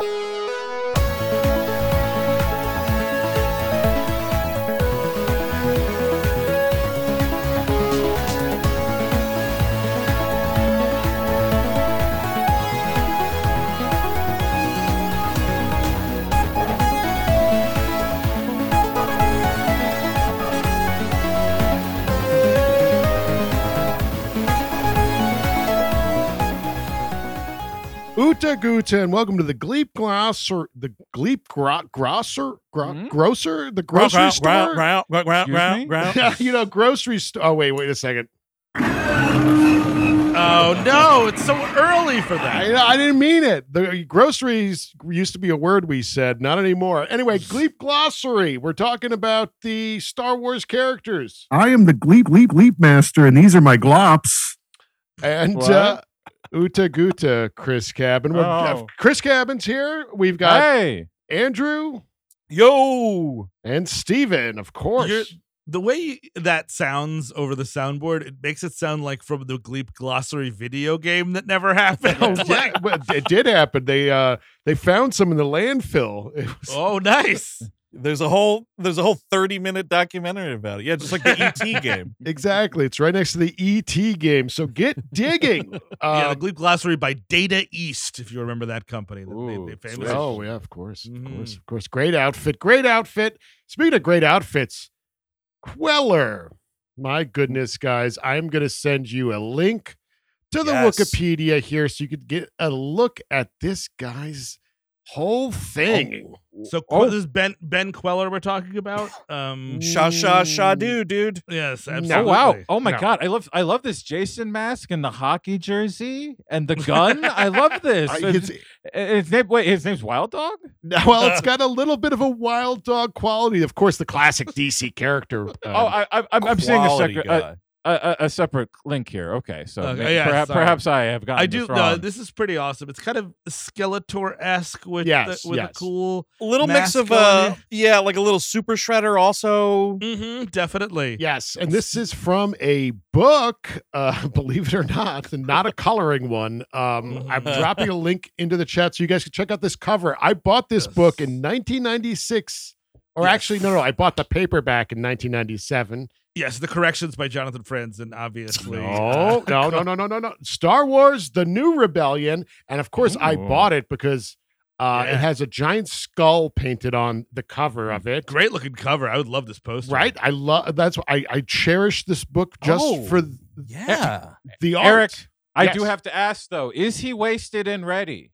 you Uta Guta, and welcome to the Gleep Grosser, the Gleep Gro- Grosser, Gro- Hmm? Grocer, the grocery Ground, store. ground, ground, ground, ground, Excuse ground, me? ground. Yeah, you know, grocery store. Oh wait, wait a second. Oh no, it's so early for that. I, I didn't mean it. The groceries used to be a word we said, not anymore. Anyway, Gleep Glossary. We're talking about the Star Wars characters, I am the Gleep Gleep Gleep Master, and these are my glops. and What? uh, Uta Guta, Chris Cabin. We're- Oh. Chris Cabin's here. We've got hey, Andrew Yo, and Steven, of course. You're- the way that sounds over the soundboard, it makes it sound like from the Gleep Glossary video game that never happened. Oh yeah, it did happen. They uh they found some in the landfill. Was- oh, nice. There's a whole there's a whole 30 minute documentary about it. Yeah, just like the ET game. exactly. It's right next to the ET game. So get digging. yeah, the Um, Gleep Glossary by Data East, if you remember that company. Ooh, they, they famously- oh yeah, of course, of Mhm. course, of course. Great outfit. Great outfit. Speaking of great outfits, Kueller. My goodness, guys, I'm gonna send you a link to the Yes. Wikipedia here so you could get a look at this guy's whole thing. So Oh. this is Ben Ben Kweller we're talking about. Um, Sha sha sha do, dude. yes, absolutely. oh wow, oh my No. god, I love I love this Jason mask and the hockey jersey and the gun. I love this. I- His, his name, wait, his name's Wild Dog. well, it's got a little bit of a wild dog quality. Of course, the classic DC character. uh, oh, I, I, I'm, I'm seeing a, second. separate, guy. A, a, a separate link here. Okay, so Okay, maybe- yeah, perhaps, perhaps I have gotten I do. this No, this is pretty awesome. It's kind of Skeletor esque with Yes, the, with yes. a cool. A little mix of on uh it. yeah, like a little super shredder also. Mm-hmm, definitely. Yes, and this is from a book, uh, believe it or not, and not a coloring one. Um, I'm Mhm. dropping a link into the chat so you guys can check out this cover. I bought this Yes. book in 1996, or Yes. actually, no, no, I bought the paperback in 1997. Yes, the corrections by Jonathan Franzen, and obviously. No, uh, no, no, no, no, no, no. Star Wars: The New Rebellion, and of course, I bought it because uh, Yeah. it has a giant skull painted on the cover of it. Great looking cover. I would love this poster. Right, I love that's why I, I cherish this book just Oh, for Yeah. the art. Eric, I do have to ask though: Is he wasted and ready?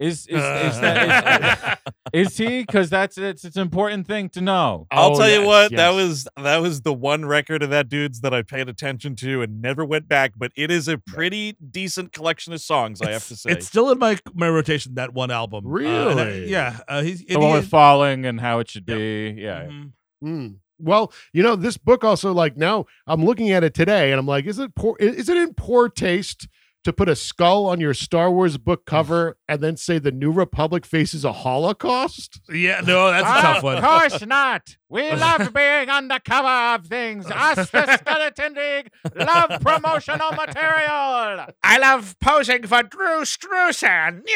Is is is, that, is, is he? Because that's it's it's an important thing to know. I'll Oh, tell you yes, what, that was that was the one record of that dude's that I paid attention to and never went back, but it is a pretty decent collection of songs, I have to say. It's still in my my rotation. That one album. Uh, and I- Really? yeah. Uh, he's The one with falling and how it should Yep. be. Yeah. Mhm. Mm. Well, you know, this book also like now I'm looking at it today and I'm like, is it poor is it in poor taste to put a skull on your Star Wars book cover and then say the New Republic faces a Holocaust? Yeah. No, that's a tough one. Of course not. We love being on the cover of things. Us, the Skeleton League, love promotional material. I love posing for Drew Struzan.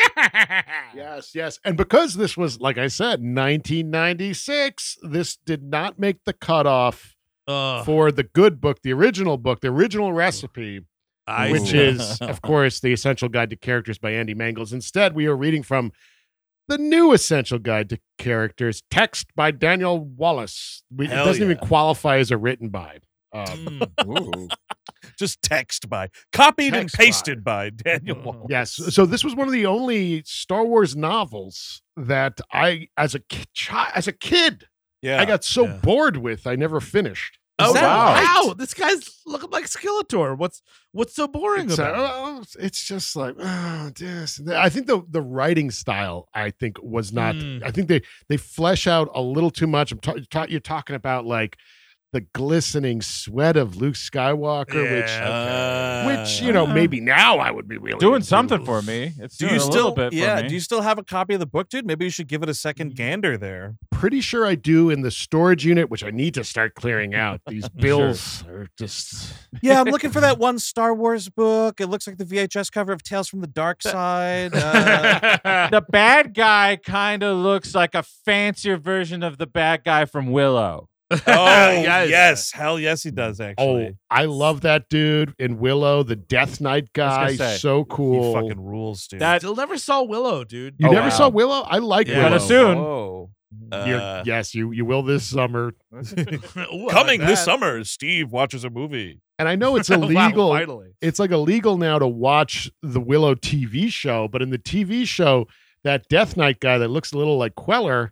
Yes, yes. And because this was, like I said, 1996, this did not make the cutoff Uh, for the good book, the original book, the original recipe. I which see. is, of course, the Essential Guide to Characters by Andy Mangels. Instead, we are reading from the new Essential Guide to Characters, text by Daniel Wallace. We, it doesn't even qualify as a written by. Um, Mm. Just text by, copied and Text by. pasted by Daniel. Mhm. Wallace. yes. So this was one of the only Star Wars novels that I, as a ki- chi- as a kid, Yeah. I got so yeah. bored with, I never finished. Oh that wow! right? Wow, this guy's looking like Skeletor. What's what's so boring It's, uh, about? it? oh, it's just like oh, this. I think the the writing style I think was not. Mm. I think they they flesh out a little too much. I'm ta- ta- you're talking about like the glistening sweat of Luke Skywalker, which Yeah. which you know Uh, maybe now I would be really Doing into. something for me. It's Do you a still? little bit yeah. for me. Do you still have a copy of the book, dude? Maybe you should give it a second gander there. Pretty sure I do in the storage unit, which I need to start clearing out. These bills are just Yeah, I'm looking for that one Star Wars book. It looks like the VHS cover of Tales from the Dark Side. Uh, the bad guy kind of looks like a fancier version of the bad guy from Willow. oh Yes. yes. hell yes, he does Actually, oh, actually. I love that dude in Willow, the Death Knight guy. say, So he cool. fucking rules, dude. That Still never saw Willow, dude. you Oh, never wow. saw Willow? I like Yeah. Willow. Kinda soon. Whoa. You're- Uh, yes, you you will this summer. Ooh, coming like this summer, Steve watches a movie. And I know it's Wow, illegal. finally. it's like illegal now to watch the Willow TV show, but in the TV show, that Death Knight guy that looks a little like Kueller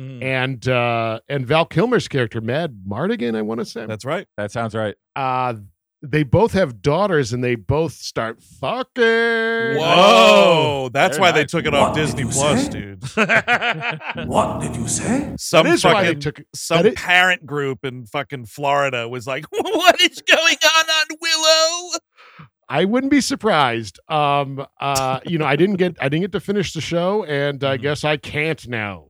Mm. and uh and Val Kilmer's character, Madmartigan, I want to say. That's right. That sounds right. uh they both have daughters and they both start fucking. Whoa, that's Very why they took it What off did Disney Plus, say? dude. What did you say? Some That is why fucking took some that is- parent group in fucking Florida was like, "What is going on on Willow?" I wouldn't be surprised. Um uh you know, I didn't get I didn't get to finish the show and I Mhm. guess I can't now.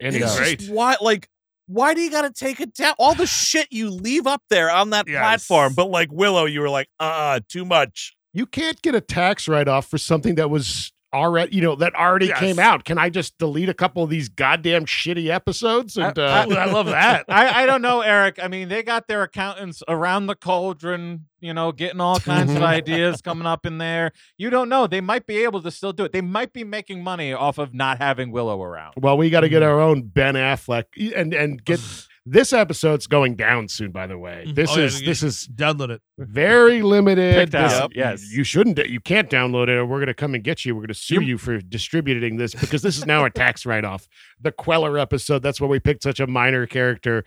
Anyway. It's Great. just why, like, why do you got to take it down? All the shit you leave up there on that Yes. platform, but like Willow, you were like, uh "Uh, too much." you can't get a tax write-off for something that was already you know that already Yes. came out can i just delete a couple of these goddamn shitty episodes and I- uh, Ooh, I love that. I, I don't know, Eric. I mean, they got their accountants around the cauldron, you know, getting all kinds of ideas coming up in there. You don't know. They might be able to still do it. They might be making money off of not having Willow around. well we got to get our own ben affleck and and get this episode's going down soon by the way this Oh, is you- this is Download it. very limited This- out, you- yes. you shouldn't you can't download it or we're going to come and get you we're going to sue You- you for distributing this because this is now a tax write-off the kueller episode that's why we picked such a minor character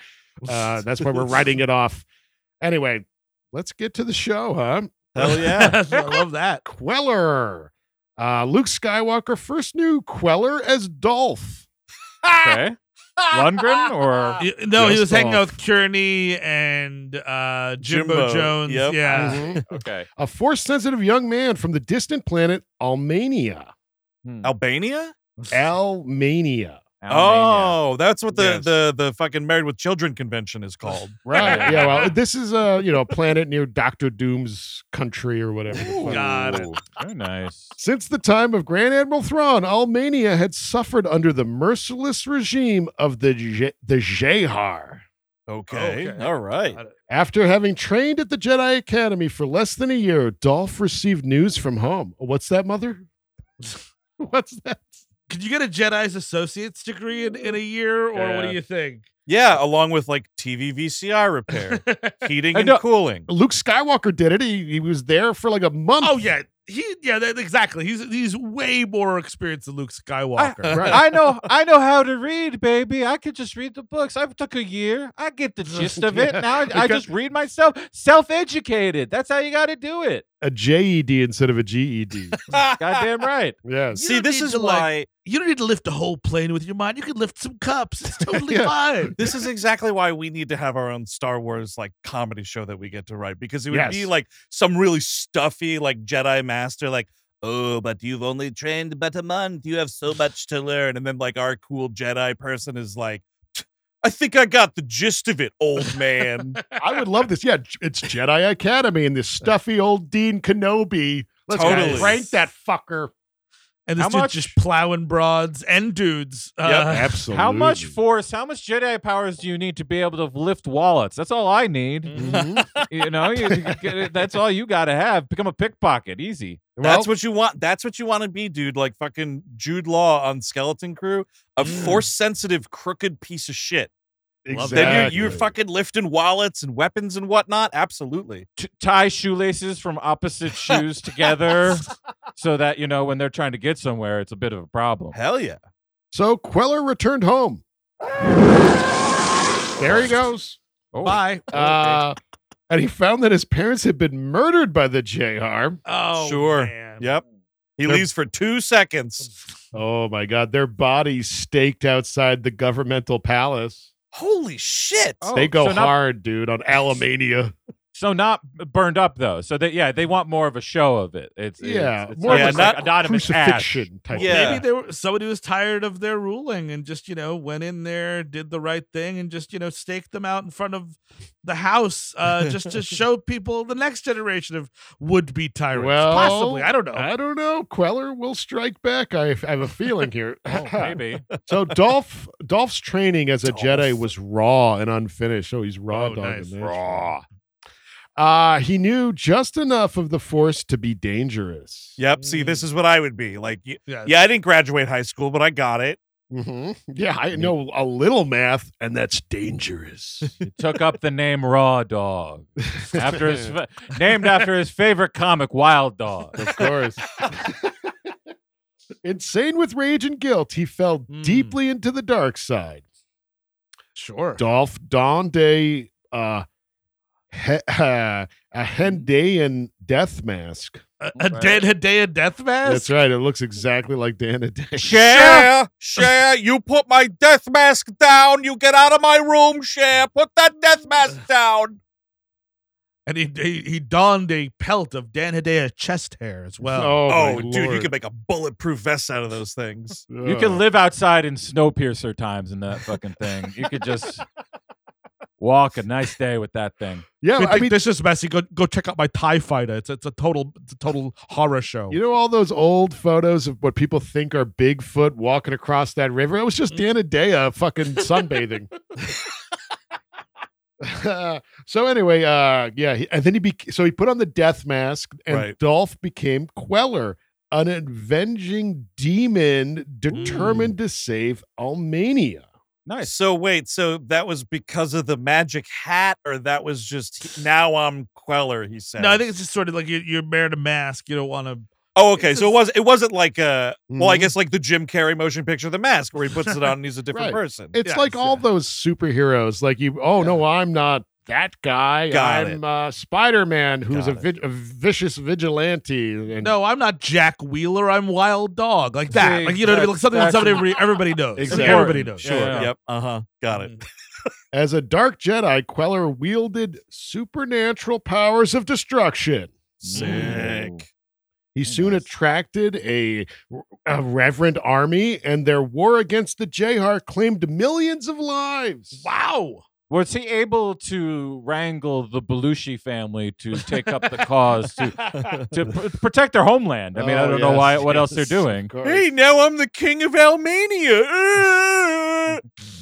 uh, that's why we're writing it off anyway let's get to the show huh Hell yeah! I love that. Kueller. Uh, Luke Skywalker first knew Kueller as Dolph. Okay. Lundgren or Y- No, he Just was hanging out with Kearney and uh, Jimbo, Jimbo, Jones. yep. Yeah. Mhm. okay. A force sensitive young man from the distant planet Almania. Hmm. Albania? Almania. Almania. Oh, that's what the, Yes. the the fucking Married with Children convention is called. Right. yeah. Well, this is a you know planet near Doctor Doom's country or whatever. the fuck. Got it. Very nice. Since the time of Grand Admiral Thrawn, Almania had suffered under the merciless regime of the Je- the Je'har. Okay. Okay. All right. After having trained at the Jedi Academy for less than a year, Dolph received news from home. What's that, mother? What's that? Could you get a Jedi's associate's degree in, in a year, or what do you think? Yeah, along with like TV VCR repair, heating I and know- cooling. Luke Skywalker did it. He, he was there for like a month. oh yeah, he yeah that, exactly. He's he's way more experienced than Luke Skywalker. Right. I know I know how to read, baby. I could just read the books. I took a year. I get the gist of it. Yeah. Now I, I just read myself. Self-educated. That's how you got to do it. A JED instead of a GED. Goddamn right. yes. See, this is to, like- why You don't need to lift a whole plane with your mind. You can lift some cups. It's totally Yeah. fine. this is exactly why we need to have our own Star Wars like comedy show that we get to write because it would be like some really stuffy like Jedi master like oh but you've only trained but a month you have so much to learn and then like our cool Jedi person is like I think I got the gist of it old man I would love this. Yeah, it's Jedi Academy and this stuffy old Dean Kenobi. Let's Totally. prank that fucker. And this How dude much- just plowing broads and dudes. Uh, Absolutely. How much force, how much Jedi powers do you need to be able to lift wallets? That's all I need. Mhm. you know, you, you get it- that's all you got to have. Become a pickpocket. Easy. That's what you want. That's what you want to be, dude. Like fucking Jude Law on Skeleton Crew, a Mm. force sensitive, crooked piece of shit. exactly. Then you're, you're fucking lifting wallets and weapons and whatnot. Absolutely. T- tie shoelaces from opposite shoes together so that, you know, when they're trying to get somewhere, it's a bit of a problem. Hell yeah. So Kueller returned home. There he goes. Oh, Bye. Uh, and he found that his parents had been murdered by the JR. Oh, Sure. man. Yep. He They're- leaves for two seconds. Oh my God. Their bodies staked outside the governmental palace. Holy shit! Oh, they go so not- hard, dude, on Alamania. So not burned up though. So they yeah they want more of a show of it. It's it's- Yeah, it's more of almost a like anonymous ash. Crucifixion type. Yeah. Maybe there were somebody was tired of their ruling and just, you know, went in there, did the right thing, and just, you know, staked them out in front of the house, uh, just to show people the next generation of would-be tyrants. Well, Possibly, I don't know. I don't know. Kueller will strike back. I, I have a feeling here. Oh, maybe. So Dolph Dolph's training as a Jedi was raw and unfinished. So he's raw Oh, dog nice. Raw. Uh he knew just enough of the force to be dangerous. Yep. See, this is what I would be like. Yeah. Yeah, I didn't graduate high school, but I got it. hmm Yeah, I know a little math, and that's dangerous. He took up the name Raw Dog after his fa- named after his favorite comic Wild Dog. of course. Insane with rage and guilt, he fell Mm. deeply into the dark side. Sure. Dolph donned a uh, he, a Hendanyn death mask. A, a dead Hedaya death mask? That's right. It looks exactly like Dan Day. Cher, Cher. You put my death mask down. You get out of my room, Cher. Put that death mask down. And he, he he donned a pelt of Dan Hedaya chest hair as well. Oh, Oh, my dude, you Lord. could make a bulletproof vest out of those things. You Ugh. can live outside in Snowpiercer times in that fucking thing. You could just walk a nice day with that thing. Yeah, If I mean, this is messy. Go go check out my Tie Fighter. It's it's a total it's a total horror show. you know all those old photos of what people think are Bigfoot walking across that river? It was just Mm. Dan Hedaya fucking sunbathing. so anyway, uh, yeah, he, and then he be- so he put on the death mask, and Right. Dolph became Kueller, an avenging demon determined to save Almania. Nice. So wait, so that was because of the magic hat, or that was just now I'm Kueller? He said. no, I think it's just sort of like you, you're wearing a mask. You don't want to. Oh, okay. it's So it was. It wasn't like a. Well, I Mhm. guess like the Jim Carrey motion picture, The Mask, where he puts it on and he's a different Right. person. It's Yes, like all yeah. those superheroes. Like you, oh no, I'm not that guy. Got I'm uh, Spider Man, who's a, vi- a vicious vigilante. And No, I'm not Jack Wheeler. I'm Wild Dog. Like that. See, like you know what I mean? Like something that somebody everybody, everybody knows. Exactly. everybody knows. Sure. Yeah. Yep. Uh huh. Got it. as a dark Jedi, Kueller wielded supernatural powers of destruction. Sick. He soon attracted a, a reverend army, and their war against the Je'har claimed millions of lives. Wow. Was he able to wrangle the Belushi family to take up the cause to to pr- protect their homeland? I mean, I Oh, don't know why what else they're doing. Hey, now I'm the king of Almania.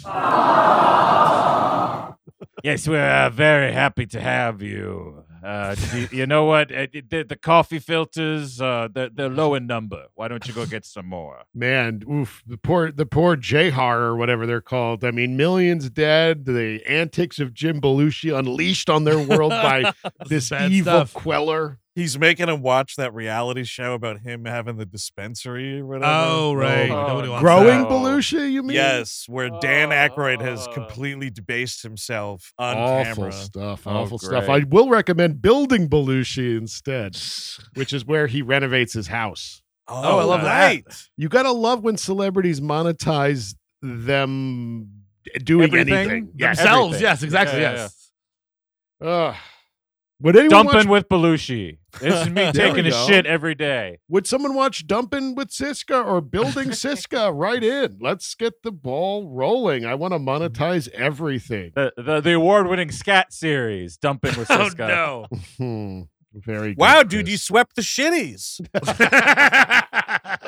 Yes, we're uh, very happy to have you. Uh, you, you know what? Uh, The, the coffee filters, uh, they're, they're low in number. Why don't you go get some more? Man, oof, the poor the poor Je'har or whatever they're called. I mean, millions dead. The antics of Jim Belushi unleashed on their world by this evil stuff. Kueller. He's making him watch that reality show about him having the dispensary or whatever. Oh, right. Oh, Nobody Growing No. Belushi, you mean? Yes, where Dan Aykroyd has Oh. completely debased himself on awful camera. stuff. Oh, Awful stuff. I will recommend building Belushi instead, which is where he renovates his house. Oh, oh I love that. You gotta love when celebrities monetize them doing Everything? anything. that. Yeah, Themselves. everything. Yes, exactly. Yeah, yeah, yes. Ugh. Would anyone Dumping watch, with Belushi. This is me taking we a go. shit every day. would someone watch Dumping with Siska or Building Siska? right in. Let's get the ball rolling. I want to monetize everything. The the, the award winning scat series, Dumping with Siska. Oh Siska. no. Hmm. Very good, Wow, dude, you swept the shitties. oh,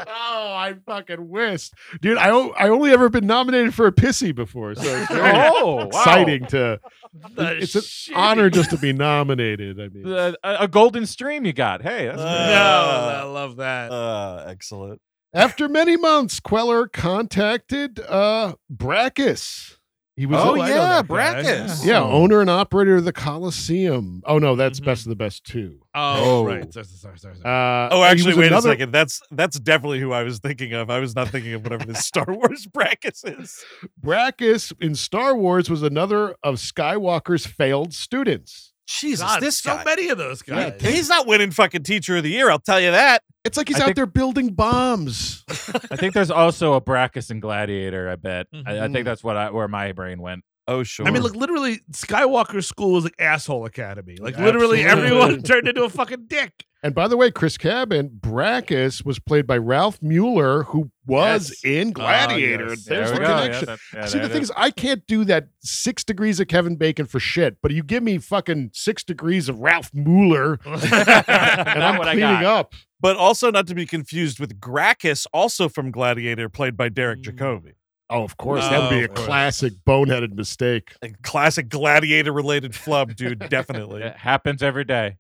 I fucking wished, dude. I o- I only ever been nominated for a pissy before, so it's very Oh, wow. exciting to. The It's an shitty. honor just to be nominated. I mean, Uh, a, a golden stream you got. Hey, that's Uh. No, I love that. Uh, excellent. after many months, Kueller contacted uh Brakiss. He was Oh, a- I yeah, that. Brackus. yeah, owner and operator of the Coliseum. Oh no, that's Mhm. best of the best too. oh, Oh. right. Sorry, sorry, sorry, sorry. Uh, Oh, actually, wait another- a second. That's that's definitely who I was thinking of. I was not thinking of whatever this Star Wars Brakiss is. Brakiss in Star Wars was another of Skywalker's failed students. Jesus, God, this so guy. many of those guys. He's not winning fucking Teacher of the Year. I'll tell you that. It's like he's I out think- there building bombs. I think there's also a Brachus and Gladiator. I bet. I, I Mhm. think that's what I, where my brain went. Oh sure. I mean, like literally, Skywalker School was like asshole academy. Like Yeah, literally, absolutely. everyone turned into a fucking dick. And by the way, Chris Cabin, Brackus was played by Ralph Mueller, who was Yes. in Gladiator. yes. There's There the we go. Yeah, connection. that- yeah, See, the thing is, I can't do that six degrees of Kevin Bacon for shit, but you give me fucking six degrees of Ralph Mueller, and I'm cleaning up. but also not to be confused with Gracchus, also from Gladiator, played by Derek Mm. Jacobi. Oh, of course. that would be a of course. classic boneheaded mistake. A classic Gladiator related flub, dude. Definitely. It happens every day.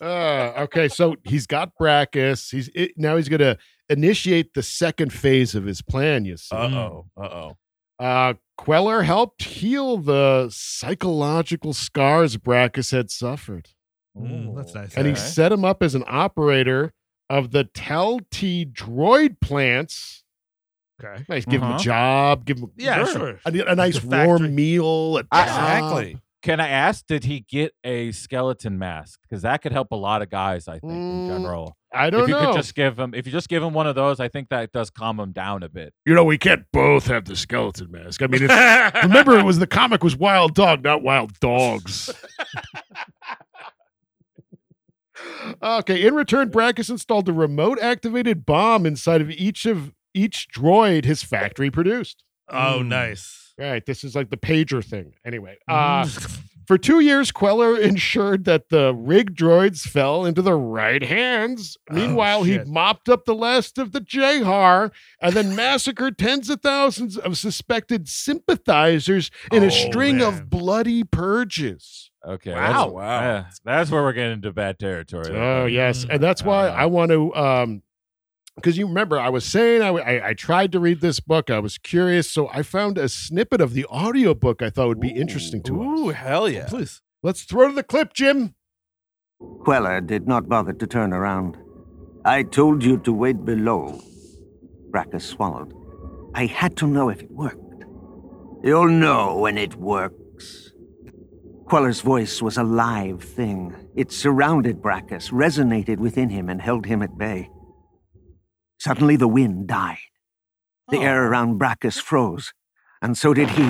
Uh, okay, so he's got Brakiss. He's it, now he's going to initiate the second phase of his plan. You see, Uh oh. Uh oh. uh, Kueller helped heal the psychological scars Brakiss had suffered, Mm, that's nice. and he Okay. set him up as an operator of the Tel T droid plants. Okay. Nice, give him a Uh-huh. job, give him Yeah, sure. a, a nice The factory. warm meal. a I- job. Exactly. Can I ask, did he get a skeleton mask? Because that could help a lot of guys, I think, in Mm, general. I don't if you know. could just give him, if you just give him one of those, I think that does calm him down a bit. you know, we can't both have the skeleton mask. I mean, it's, remember, it was the comic was Wild Dog, not Wild Dogs. okay. In return, Brakiss installed a remote-activated bomb inside of each of each droid his factory produced. Oh, Mm. nice. Right. This is like the pager thing. Anyway, uh, for two years, Kueller ensured that the rig droids fell into the right hands. Oh, Meanwhile, he mopped up the last of the Je'har and then massacred tens of thousands of suspected sympathizers in Oh, a string man. of bloody purges. Okay. Wow. That's, Wow. yeah, that's where we're getting into bad territory. Oh, yes. And that's why Uh, I want to. um because you remember, I was saying I tried to read this book. I was curious, so I found a snippet of the audiobook I thought would be interesting to us. Ooh, hell oh, yeah. Please. Let's throw to the clip, Jim. Kueller did not bother to turn around. I told you to wait below. Brakiss swallowed. I had to know if it worked. You'll know when it works. Kueller's voice was a live thing. It surrounded Brakiss, resonated within him, and held him at bay. Suddenly, the wind died. The air oh. around Brakiss froze, and so did he.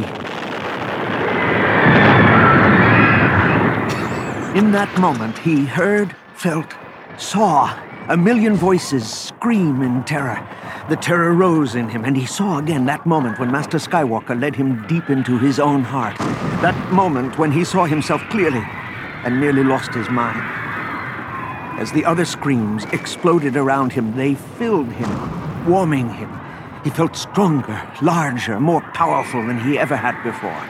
In that moment, he heard, felt, saw a million voices scream in terror. The terror rose in him, and he saw again that moment when Master Skywalker led him deep into his own heart. That moment when he saw himself clearly and nearly lost his mind. As the other screams exploded around him, they filled him, warming him. He felt stronger, larger, more powerful than he ever had before.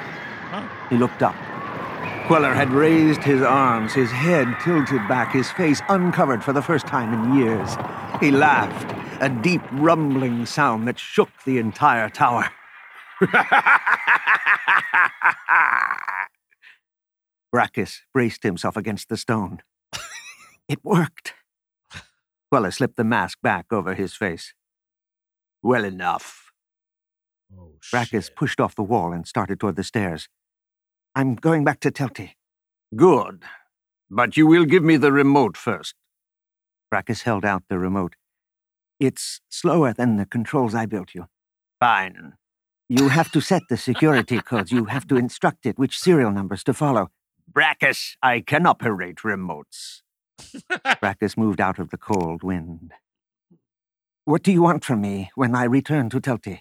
He looked up. Kueller had raised his arms, his head tilted back, his face uncovered for the first time in years. He laughed, a deep rumbling sound that shook the entire tower. Brakiss braced himself against the stone. It worked. Kueller slipped the mask back over his face. Well enough. Oh, Brakiss pushed off the wall and started toward the stairs. I'm going back to Telti. Good. But you will give me the remote first. Brakiss held out the remote. It's slower than the controls I built you. Fine. You have to set the security codes. You have to instruct it which serial numbers to follow. Brakiss, I can operate remotes. Brakiss moved out of the cold wind. What do you want from me when I return to Telti?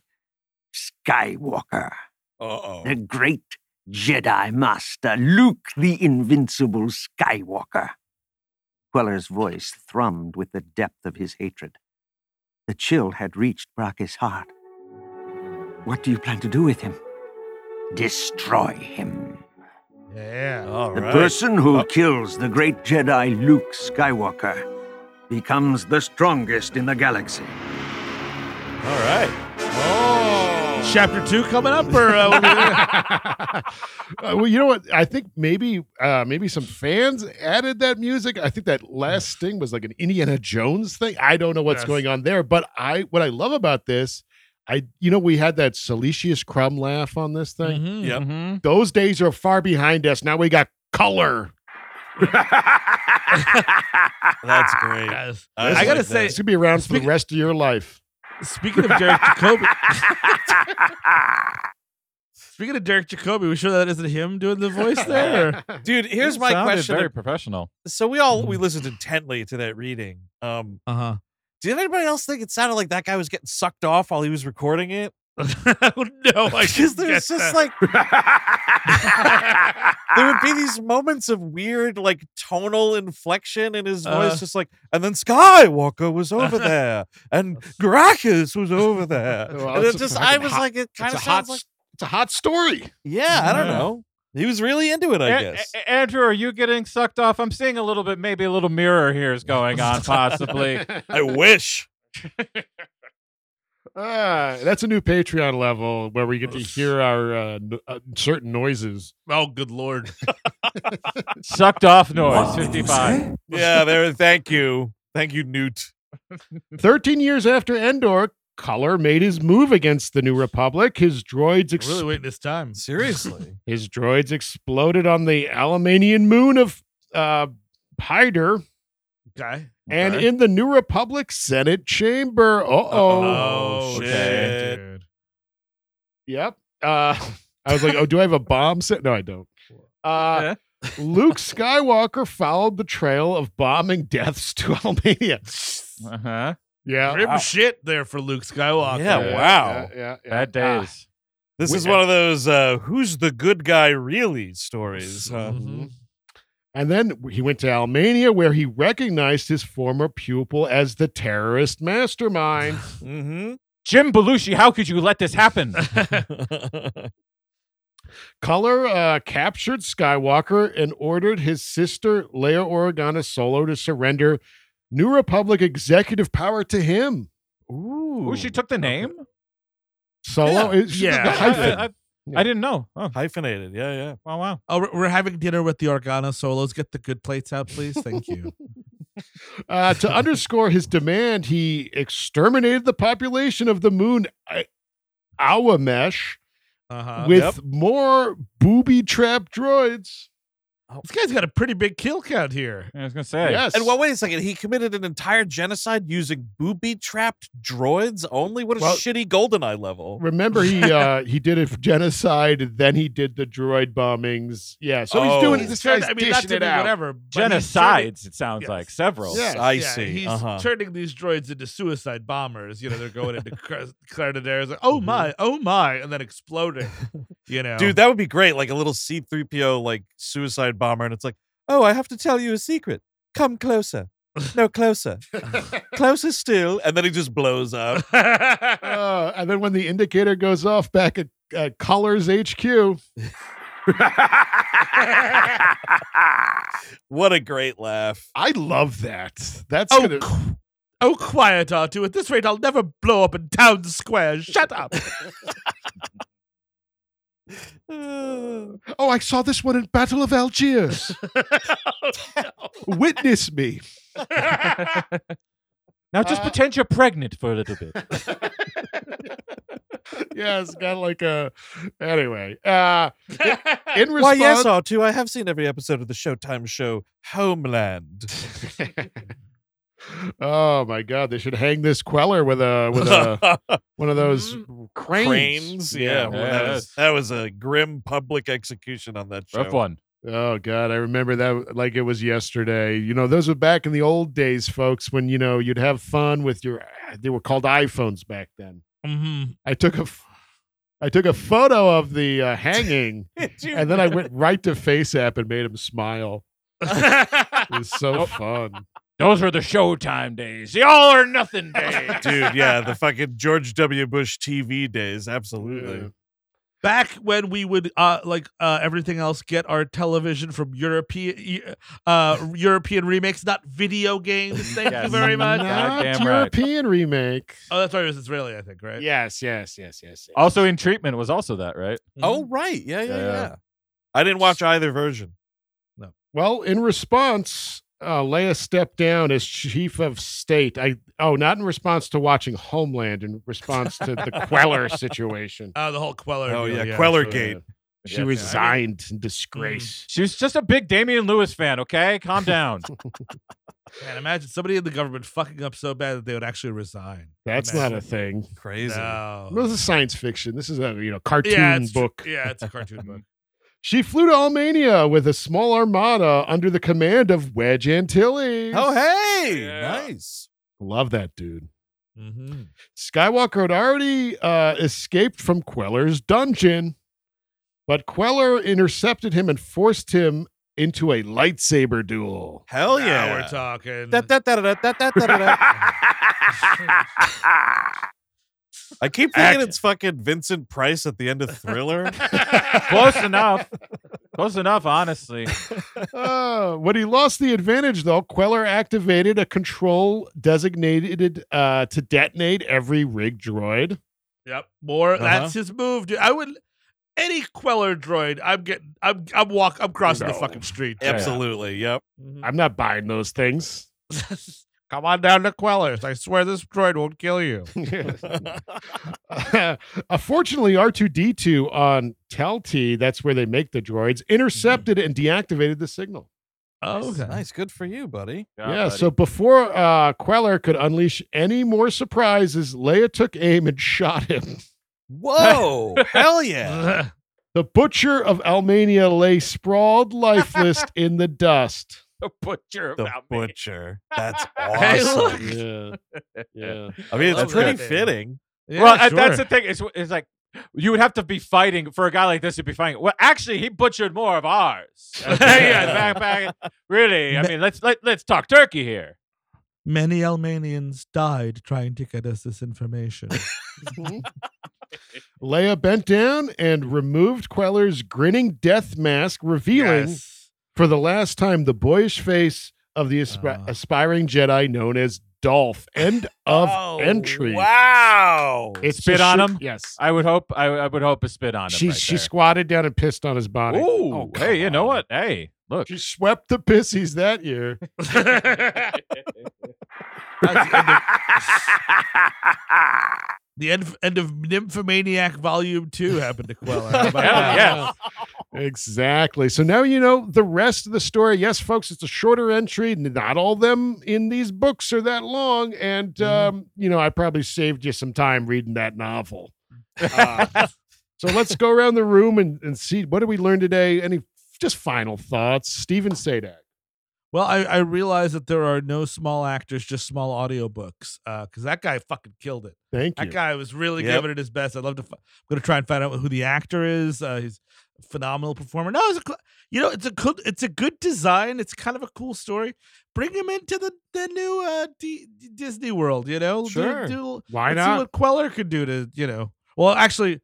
Skywalker, Uh the great Jedi Master, Luke the Invincible Skywalker. Kueller's voice thrummed with the depth of his hatred. The chill had reached Brakiss' heart. What do you plan to do with him? Destroy him. Yeah. All The right. person who Oh. kills the great Jedi Luke Skywalker becomes the strongest in the galaxy. All right. Oh. Chapter two coming up, or uh, what do you- Uh, well, you know what? I think maybe uh, maybe some fans added that music. I think that last sting was like an Indiana Jones thing. I don't know what's Yes. going on there, but I what I love about this, I you know we had that Silicious Crumb laugh on this thing. Mhm. Yep. Mhm. Those days are far behind us. Now we got color. That's great. Guys, I I, gotta that. say, It's gonna be around for the rest of your life. speaking of Derek Jacobi, Speaking of Derek Jacobi, we sure that isn't him doing the voice there? or- Dude, here's It my question. Very professional. so we all Mm-hmm. we listened intently to that reading. Um, Uh did anybody else think it sounded like that guy was getting sucked off while he was recording it? no, I Because didn't there's just that. like there would be these moments of weird like tonal inflection in his voice, Uh. just like, and then Skywalker was over there, and Gracchus was over there, Well, and it just I was hot- like, it kind of a hot, sounds like, it's a hot story. yeah, I don't know. He was really into it, I A- guess. A- Andrew, are you getting sucked off? I'm seeing a little bit, maybe a little mirror here is going on, possibly. I wish. Ah, that's a new Patreon level where we get to hear our uh, n- uh, certain noises. oh, good lord. Sucked off noise, What 55. Yeah, there. Thank you, thank you, Newt. 13 years after Endor, Color made his move against the New Republic. His droids ex- really waiting this time. Seriously. his droids exploded on the Alamanian moon of uh, Pydyr Okay. and Okay. in the New Republic Senate chamber. Uh-oh. Oh, okay. shit. Yep. Uh, I was like, oh, do I have a bomb set? No, I don't. Uh, Luke Skywalker followed the trail of bombing deaths to Albania. Uh huh. Yeah. Grim shit there for Luke Skywalker. Yeah, Yeah, wow. Yeah, yeah, yeah. Bad Ah, days. This We- is one of those uh, "Who's the good guy really?" stories. Huh? Mhm. And then he went to Almania, where he recognized his former pupil as the terrorist mastermind. Mm-hmm. Jim Belushi, how could you let this happen? Color uh, captured Skywalker and ordered his sister Leia Organa Solo to surrender New Republic executive power to him. Ooh, Ooh, she took the name? Solo, Yeah. is she- Yeah. the I, hyphen. I- I didn't know. Oh, hyphenated. Yeah, yeah. wow, wow. Oh, we're- we're having dinner with the Organa solos. Get the good plates out, please. Thank you. Uh, to underscore his demand, he exterminated the population of the moon uh, Auyemesh Uh-huh. with Yep. more booby trap droids. This guy's got a pretty big kill count here. I was going to say. Yes. And well, wait a second. He committed an entire genocide using booby trapped droids only. What a Well- shitty Goldeneye level. Remember, he uh, he did a genocide, then he did the droid bombings. Yeah, so he's Oh. doing this Turn- guy's I mean, not dishing to it out. whatever. but turning- Genocides, it sounds Yes. like. Several. Yes. I yeah, see. He's Uh-huh. turning these droids into suicide bombers. You know, they're going into Claire Claire de like, oh Mm-hmm. my, oh my, and then exploding. You know, Dude, that would be great. Like a little C3PO like suicide bomber, and it's like, oh, I have to tell you a secret. Come closer. No, closer. closer still. And then he just blows up. Uh, and then when the indicator goes off back at uh, Colors HQ, what a great laugh. I love that. That's oh, gonna. qu- oh, quiet, R2. At this rate, I'll never blow up in town square. Shut up. Oh, I saw this one in Battle of Algiers. Witness me. Now just Uh, pretend you're pregnant for a little bit. yeah, it's got like a. Anyway, uh, in response. Why, yes, R2, I have seen every episode of the Showtime show Homeland. Oh my God! They should hang this Kueller with a with a one of those cranes. Cranes. Yeah. well, that, was, that was a grim public execution on that show. Rough one. Oh God, I remember that like it was yesterday. You know, those were back in the old days, folks, when you know you'd have fun with your. They were called iPhones back then. hmm I took a I took a photo of the uh, hanging, and then I went right to Face App and made him smile. It was so fun. Those were the Showtime days. The all or nothing days. Dude, yeah, the fucking George W. Bush TV days. Absolutely. Yeah. Back when we would, uh, like uh, everything else, get our television from European, uh, European remakes, not video games. Thank you very much. Not right. European remake. Oh, that's right. It was Israeli, I think, right? Yes, yes, yes, yes. yes. Also in treatment was also that, right? Oh, right. Yeah, yeah, Yeah, yeah, yeah. I didn't watch either version. No. Well, in response, uh, Leia stepped down as chief of state. I oh, not in response to watching Homeland, in response to the Kueller situation. Uh, the whole Kueller. Oh, deal, yeah, Kueller sure. Gate. She yeah. resigned in disgrace. She was just a big Damian Lewis fan, okay? Calm down. Man, imagine somebody in the government fucking up so bad that they would actually resign. That's not a thing. Crazy. No. Well, this is science fiction. This is a you know cartoon yeah, it's tr- book. yeah, it's a cartoon book. She flew to Almania with a small armada under the command of Wedge Antilles. Oh, hey, Yeah. nice. Love that dude. Mm-hmm. Skywalker had already uh, escaped from Kueller's dungeon, but Kueller intercepted him and forced him into a lightsaber duel. Hell Now yeah. we're talking. I keep thinking Act- it's fucking Vincent Price at the end of Thriller. Close enough. Close enough, honestly. Uh, when he lost the advantage, though, Kueller activated a control designated uh, to detonate every rig droid. Yep. More. Uh-huh. That's his move, dude. I would. Any Kueller droid, I'm getting. I'm. I'm walk. I'm crossing the fucking street. Absolutely. Yep. Mhm. I'm not buying those things. Come on down to Kuellers. I swear this droid won't kill you. uh, fortunately, R2D2 on Telti, that's where they make the droids, intercepted and deactivated the signal. Oh, okay. Nice. Good for you, buddy. yeah, so before uh, Kueller could unleash any more surprises, Leia took aim and shot him. Whoa. Hell yeah. The butcher of Almania lay sprawled lifeless in the dust. The butcher The about me. butcher. That's awesome. Yeah. Yeah. I mean, Love it's pretty fitting. Yeah, well, uh, sure. that's the thing. It's, it's like you would have to be fighting for a guy like this to be fighting. Well, actually, he butchered more of ours. yeah, back, back. Really, I mean, let's let, let's talk turkey here. Many Almanians died trying to get us this information. Leia bent down and removed Kueller's grinning death mask, revealing Yes. For the last time the boyish face of the aspi- Ah. aspiring Jedi known as Dolph. End of Oh, entry. Wow. It's Spit just on him? Yes. I would hope. I, I would hope a spit on him. She right she there. squatted down and pissed on his body. Ooh, Oh, hey, you know what? Hey, look. She swept the pissies that year. the end, end of Nymphomaniac Volume 2 happened to Kueller. How about Hell yeah. Exactly. So now you know the rest of the story. Yes, folks, it's a shorter entry. Not all them in these books are that long. And, Mm-hmm. um, you know, I probably saved you some time reading that novel. Uh, so let's go around the room and, and see what did we learn today? Any just final thoughts? Stephen Sadak. Well, I, I realize that there are no small actors, just small audiobooks. Because that guy fucking killed it. Thank you. That guy was really Yep. giving it his best. I'd love to. fi- I'm gonna try and find out who the actor is. Uh, he's a phenomenal performer. No, it's a, you know, it's a good, it's a good design. It's kind of a cool story. Bring him into the the new uh, D- Disney World. You know, Do- Sure. do- Why let's not? See what Kueller could do to you know. Well, actually.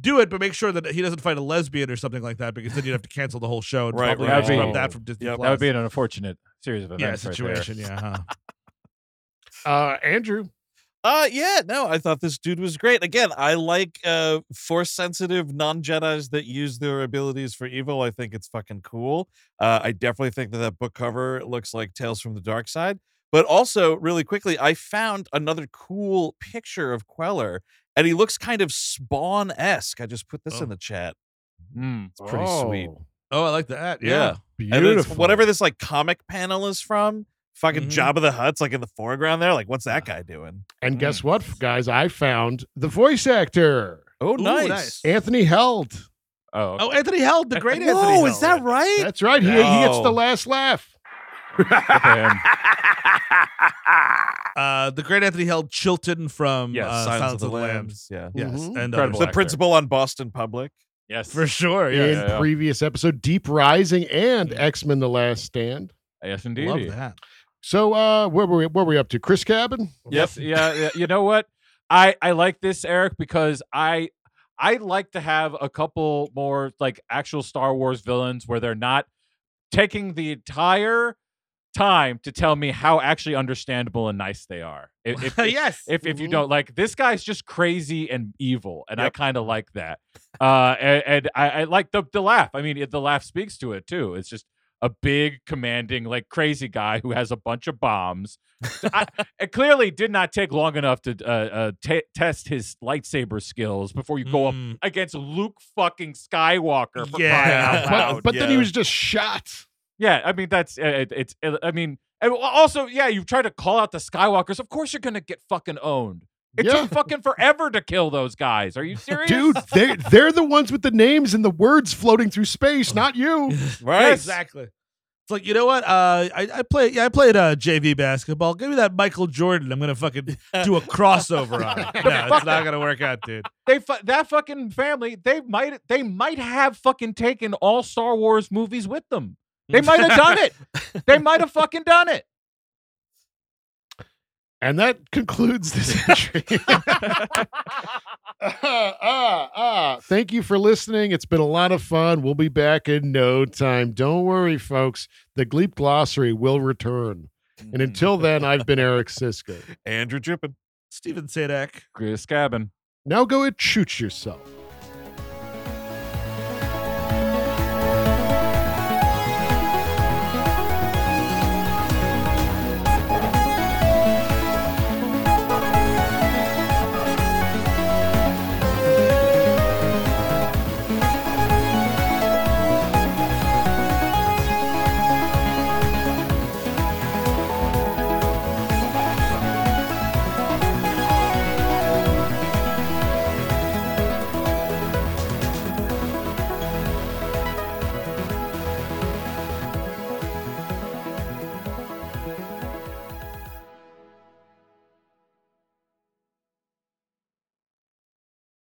Do it, but make sure that he doesn't fight a lesbian or something like that, because then you'd have to cancel the whole show and Right, probably right. scrub Oh. that from Disney Yep. Plus. That would be an unfortunate series of yeah events. right there. situation. yeah, huh? Uh, Andrew. Uh yeah, no, I thought this dude was great. Again, I like uh force sensitive non-Jedis that use their abilities for evil. I think it's fucking cool. Uh I definitely think that that book cover looks like Tales from the Dark Side. But also, really quickly, I found another cool picture of Kueller, and he looks kind of Spawn-esque. I just put this Oh. in the chat. Mm. It's pretty sweet. Oh, Oh, I like that. Yeah. Yeah. And it's Beautiful. whatever this like comic panel is from, fucking Mhm. Jabba the Hutt's like in the foreground there. Like, what's that guy doing? And guess what, guys? I found the voice actor, Oh, Ooh, nice. nice. Anthony Heald. Oh, Oh, Anthony Heald, the great Anthony. Whoa, is that right? That's right. He, he gets the last laugh. Good for him. Uh, the great Anthony Heald Chilton from Yes, uh, Silence, of the Lambs. Yeah. Yes, Mhm. and Incredible. The actor. principal on Boston Public. Yes, for sure. in Yeah, yeah, yeah. previous episode, Deep Rising and X Men: The Last Stand. yes, indeed. love that. So, uh, where were we? Where were we up to? Chris Cabin. Yes, yeah, yeah. You know what? I I like this, Eric, because I I like to have a couple more like actual Star Wars villains where they're not taking the entire time to tell me how actually understandable and nice they are. If if, if, yes. if, if you don't like this guy's just crazy and evil, and I kind of like that. Uh, and, and I, I like the the laugh. I mean, it, the laugh speaks to it too. It's just a big, commanding, like crazy guy who has a bunch of bombs. I, it clearly did not take long enough to uh, uh, t- test his lightsaber skills before you go up Mm. against Luke fucking Skywalker. For Yeah. crying out But, loud. but then he was just shot. Yeah, I mean that's uh, it, it's. uh, I mean, And also, yeah, you try to call out the Skywalkers. Of course, you're gonna get fucking owned. It Yeah. took fucking forever to kill those guys. Are you serious, Dude, they they're the ones with the names and the words floating through space, not you. Right. Exactly. It's like you know what? Uh, I I play yeah I played uh JV basketball. Give me that Michael Jordan. I'm gonna fucking do a crossover on it. No, it's not gonna work out, dude. They fu- that fucking family. They might they might have fucking taken all Star Wars movies with them. They might have done it. They might have fucking done it. And that concludes this entry. Ah, ah, ah. Thank you for listening. It's been a lot of fun. We'll be back in no time. Don't worry, folks. The Gleep Glossary will return. And until then, I've been Eric Siska. Andrew Drippin. Steven Sadak. Chris Cabin. Now go and shoot yourself.